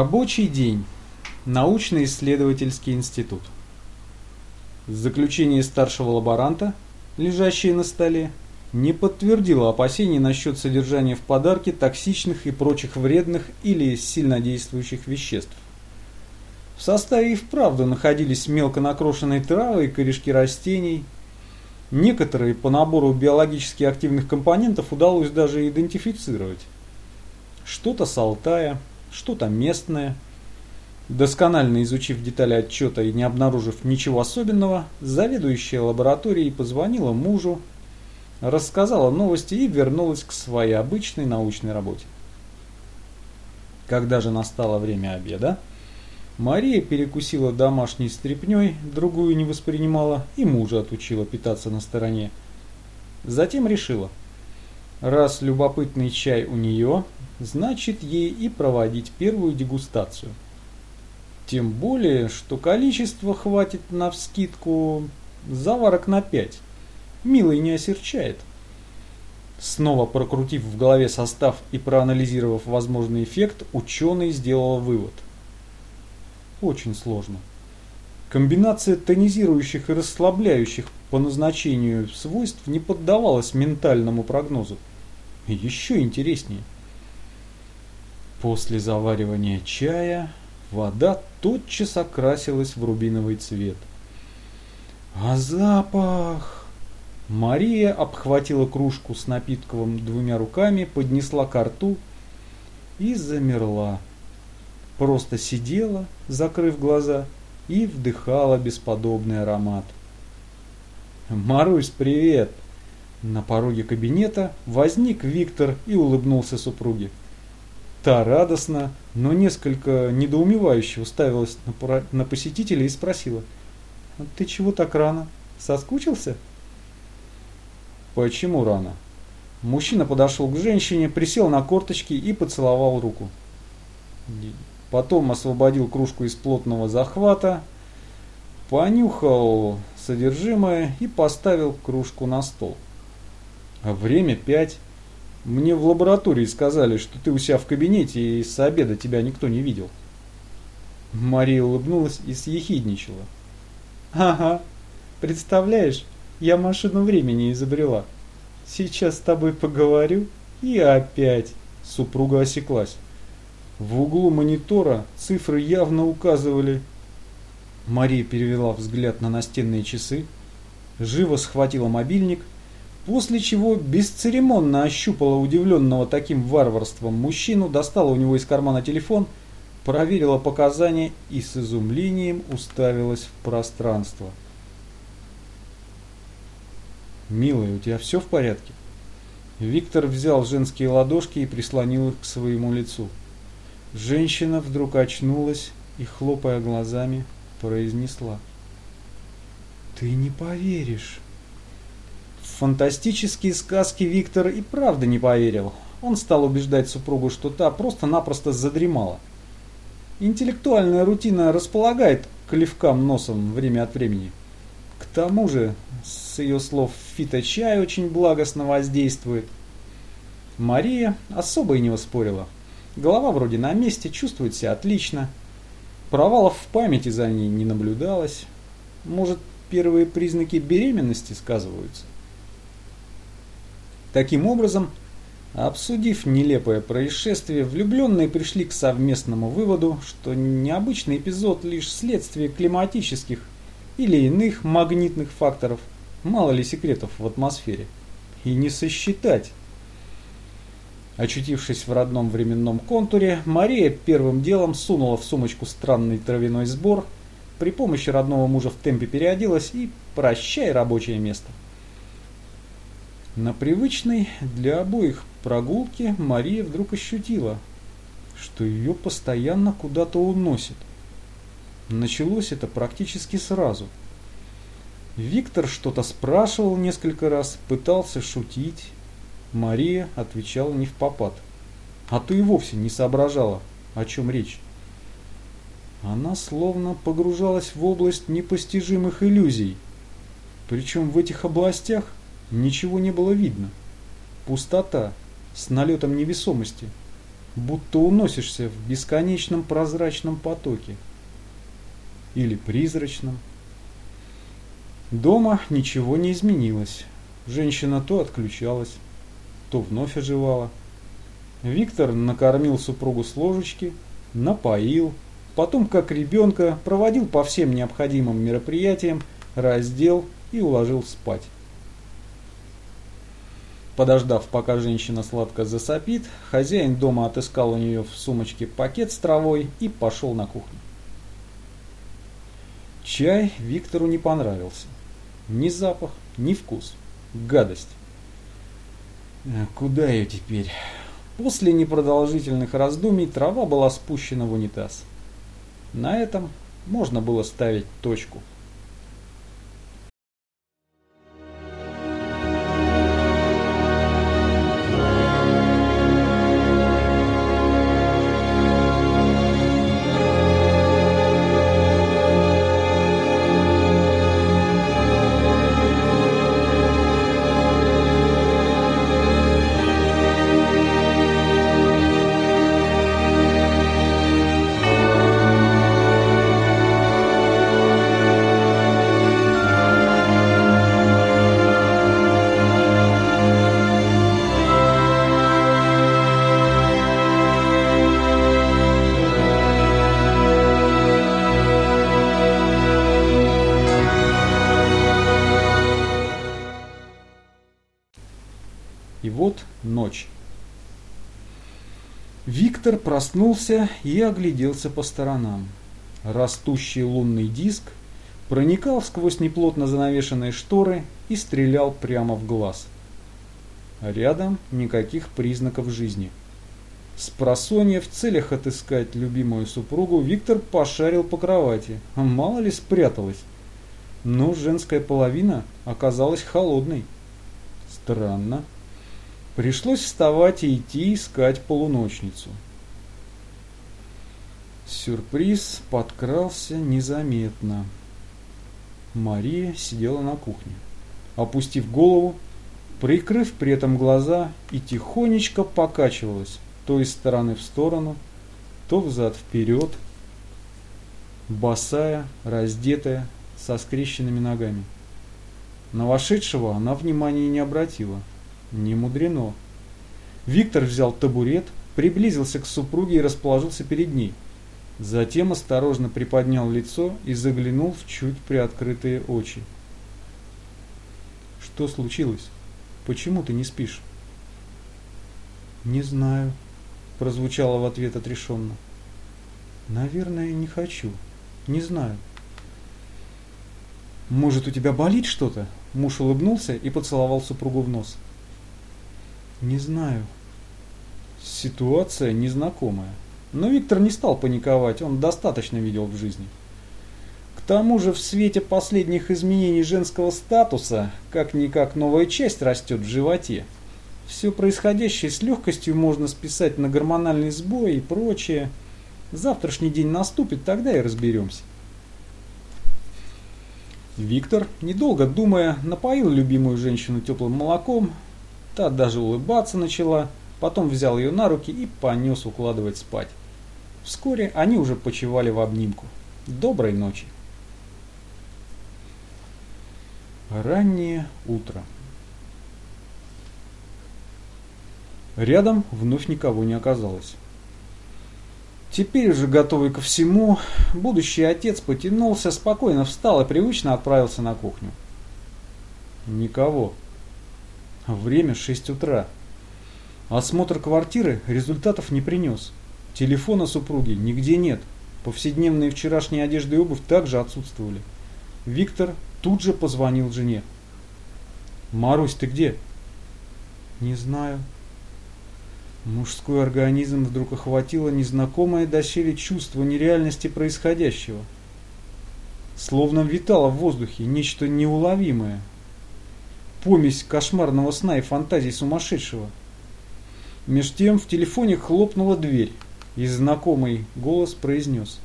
Рабочий день. Научно-исследовательский институт. Заключение старшего лаборанта, лежащее на столе, не подтвердило опасений насчет содержания в подарке токсичных и прочих вредных или сильнодействующих веществ. В составе и вправду находились мелко накрошенные травы и корешки растений. Некоторые по набору биологически активных компонентов удалось даже идентифицировать. Что-то с Алтая – что-то местное. Досконально изучив детали отчета и не обнаружив ничего особенного, заведующая лабораторией позвонила мужу, рассказала новости и вернулась к своей обычной научной работе. Когда же настало время обеда, Мария перекусила домашней стряпней, другую не воспринимала и мужа отучила питаться на стороне. Затем решила, раз любопытный чай у нее, значит ей и проводить первую дегустацию. Тем более, что количество хватит на вскидку заварок на 5. Милый не осерчает. Снова прокрутив в голове состав и проанализировав возможный эффект, ученый сделал вывод. Очень сложно. Комбинация тонизирующих и расслабляющих по назначению свойств не поддавалась ментальному прогнозу. Еще интереснее – После заваривания чая вода тотчас окрасилась в рубиновый цвет. А запах! Мария обхватила кружку с напитком двумя руками, поднесла ко рту и замерла. Просто сидела, закрыв глаза, и вдыхала бесподобный аромат. «Марусь, привет!» На пороге кабинета возник Виктор и улыбнулся супруге. Та радостно, но несколько недоумевающе уставилась на, на посетителя и спросила. «А «Ты чего так рано? Соскучился?» «Почему рано?» Мужчина подошел к женщине, присел на корточки и поцеловал руку. Потом освободил кружку из плотного захвата, понюхал содержимое и поставил кружку на стол. А время пять. Мне в лаборатории сказали, что ты у себя в кабинете и с обеда тебя никто не видел. Мария улыбнулась и съехидничала. Ага, представляешь, я машину времени изобрела. Сейчас с тобой поговорю и опять. Супруга осеклась. В углу монитора цифры явно указывали. Мария перевела взгляд на настенные часы, живо схватила мобильник После чего бесцеремонно ощупала удивленного таким варварством мужчину, достала у него из кармана телефон, проверила показания и с изумлением уставилась в пространство. «Милая, у тебя все в порядке?» Виктор взял женские ладошки и прислонил их к своему лицу. Женщина вдруг очнулась и, хлопая глазами, произнесла. «Ты не поверишь!» Фантастические сказки Виктор и правда не поверил. Он стал убеждать супругу, что та просто-напросто задремала. Интеллектуальная рутина располагает к ливкам носом время от времени. К тому же, с ее слов, фиточай очень благостно воздействует. Мария особо и не воспорила. Голова вроде на месте, чувствует себя отлично. Провалов в памяти за ней не наблюдалось. Может, первые признаки беременности сказываются? Таким образом, обсудив нелепое происшествие, влюбленные пришли к совместному выводу, что необычный эпизод лишь следствие климатических или иных магнитных факторов, мало ли секретов в атмосфере, и не сосчитать. Очутившись в родном временном контуре, Мария первым делом сунула в сумочку странный травяной сбор, при помощи родного мужа в темпе переоделась и прощай рабочее место. На привычной для обоих прогулке Мария вдруг ощутила, что ее постоянно куда-то уносит. Началось это практически сразу. Виктор что-то спрашивал несколько раз, пытался шутить. Мария отвечала не в попад. А то и вовсе не соображала, о чем речь. Она словно погружалась в область непостижимых иллюзий. Причем в этих областях Ничего не было видно. Пустота с налетом невесомости. будто уносишься в бесконечном прозрачном потоке. Или призрачном. Дома ничего не изменилось. Женщина то отключалась, то вновь оживала. Виктор накормил супругу с ложечки, напоил, потом, как ребенка, проводил по всем необходимым мероприятиям, раздел и уложил спать. Подождав, пока женщина сладко засопит, хозяин дома отыскал у нее в сумочке пакет с травой и пошел на кухню. Чай Виктору не понравился. Ни запах, ни вкус. Гадость. Э, куда ее теперь? После непродолжительных раздумий трава была спущена в унитаз. На этом можно было ставить точку. Виктор проснулся и огляделся по сторонам. Растущий лунный диск проникал сквозь неплотно занавешенные шторы и стрелял прямо в глаз. Рядом никаких признаков жизни. С просонья в целях отыскать любимую супругу Виктор пошарил по кровати. Мало ли спряталась. Но женская половина оказалась холодной. Странно. Пришлось вставать и идти искать полуночницу. Сюрприз подкрался незаметно. Мария сидела на кухне, опустив голову, прикрыв при этом глаза и тихонечко покачивалась то из стороны в сторону, то взад вперед, босая, раздетая, со скрещенными ногами. На вошедшего она внимания не обратила. Не мудрено. Виктор взял табурет, приблизился к супруге и расположился перед ней – Затем осторожно приподнял лицо и заглянул в чуть приоткрытые очи. «Что случилось? Почему ты не спишь?» «Не знаю», – прозвучало в ответ отрешенно. «Наверное, не хочу. Не знаю». «Может, у тебя болит что-то?» Муж улыбнулся и поцеловал супругу в нос. «Не знаю». Ситуация незнакомая. Но Виктор не стал паниковать, он достаточно видел в жизни. К тому же в свете последних изменений женского статуса, как-никак новая часть растет в животе. Все происходящее с легкостью можно списать на гормональный сбой и прочее. Завтрашний день наступит, тогда и разберемся. Виктор, недолго думая, напоил любимую женщину теплым молоком. Та даже улыбаться начала, потом взял ее на руки и понес укладывать спать. Вскоре они уже почивали в обнимку. Доброй ночи. Раннее утро. Рядом вновь никого не оказалось. Теперь уже готовый ко всему, будущий отец потянулся, спокойно встал и привычно отправился на кухню. Никого. Время 6 утра. Осмотр квартиры результатов не принес. Телефона супруги нигде нет. Повседневные вчерашние одежды и обувь также отсутствовали. Виктор тут же позвонил жене. «Марусь, ты где?» «Не знаю». Мужской организм вдруг охватило незнакомое доселе чувство нереальности происходящего. Словно витало в воздухе нечто неуловимое. Помесь кошмарного сна и фантазий сумасшедшего. Меж тем в телефоне хлопнула дверь и знакомый голос произнес.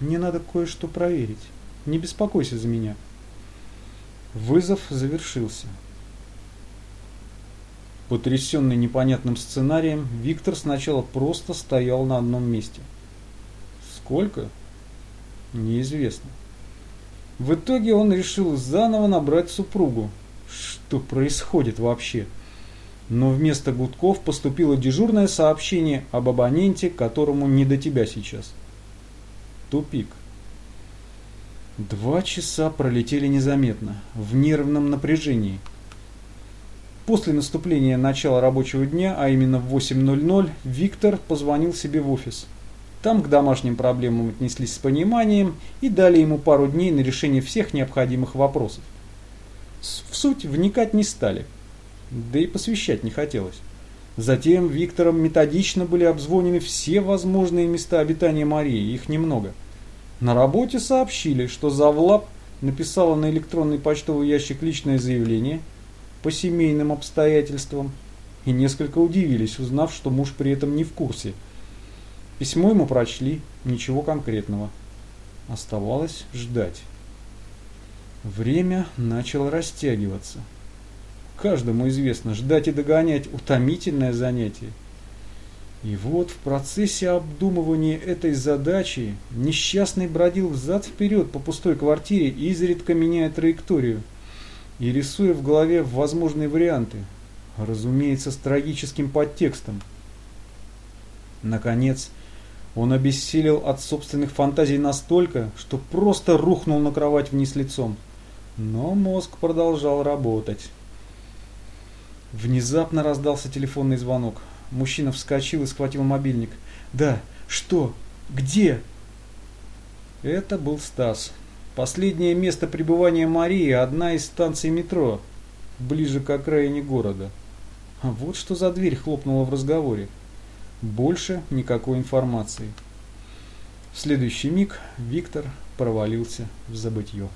«Мне надо кое-что проверить. Не беспокойся за меня». Вызов завершился. Потрясенный непонятным сценарием, Виктор сначала просто стоял на одном месте. Сколько? Неизвестно. В итоге он решил заново набрать супругу. Что происходит вообще? Но вместо гудков поступило дежурное сообщение об абоненте, которому не до тебя сейчас. Тупик. Два часа пролетели незаметно, в нервном напряжении. После наступления начала рабочего дня, а именно в 8.00, Виктор позвонил себе в офис. Там к домашним проблемам отнеслись с пониманием и дали ему пару дней на решение всех необходимых вопросов. В суть вникать не стали, да и посвящать не хотелось. Затем Виктором методично были обзвонены все возможные места обитания Марии, их немного. На работе сообщили, что Завлап написала на электронный почтовый ящик личное заявление по семейным обстоятельствам и несколько удивились, узнав, что муж при этом не в курсе – Письмо ему прочли, ничего конкретного. Оставалось ждать. Время начало растягиваться. Каждому известно, ждать и догонять – утомительное занятие. И вот в процессе обдумывания этой задачи несчастный бродил взад-вперед по пустой квартире, изредка меняя траекторию и рисуя в голове возможные варианты, разумеется, с трагическим подтекстом. Наконец, он обессилел от собственных фантазий настолько, что просто рухнул на кровать вниз лицом. Но мозг продолжал работать. Внезапно раздался телефонный звонок. Мужчина вскочил и схватил мобильник. «Да, что? Где?» Это был Стас. Последнее место пребывания Марии – одна из станций метро, ближе к окраине города. А вот что за дверь хлопнула в разговоре. Больше никакой информации. В следующий миг Виктор провалился в забытье.